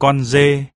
con dê.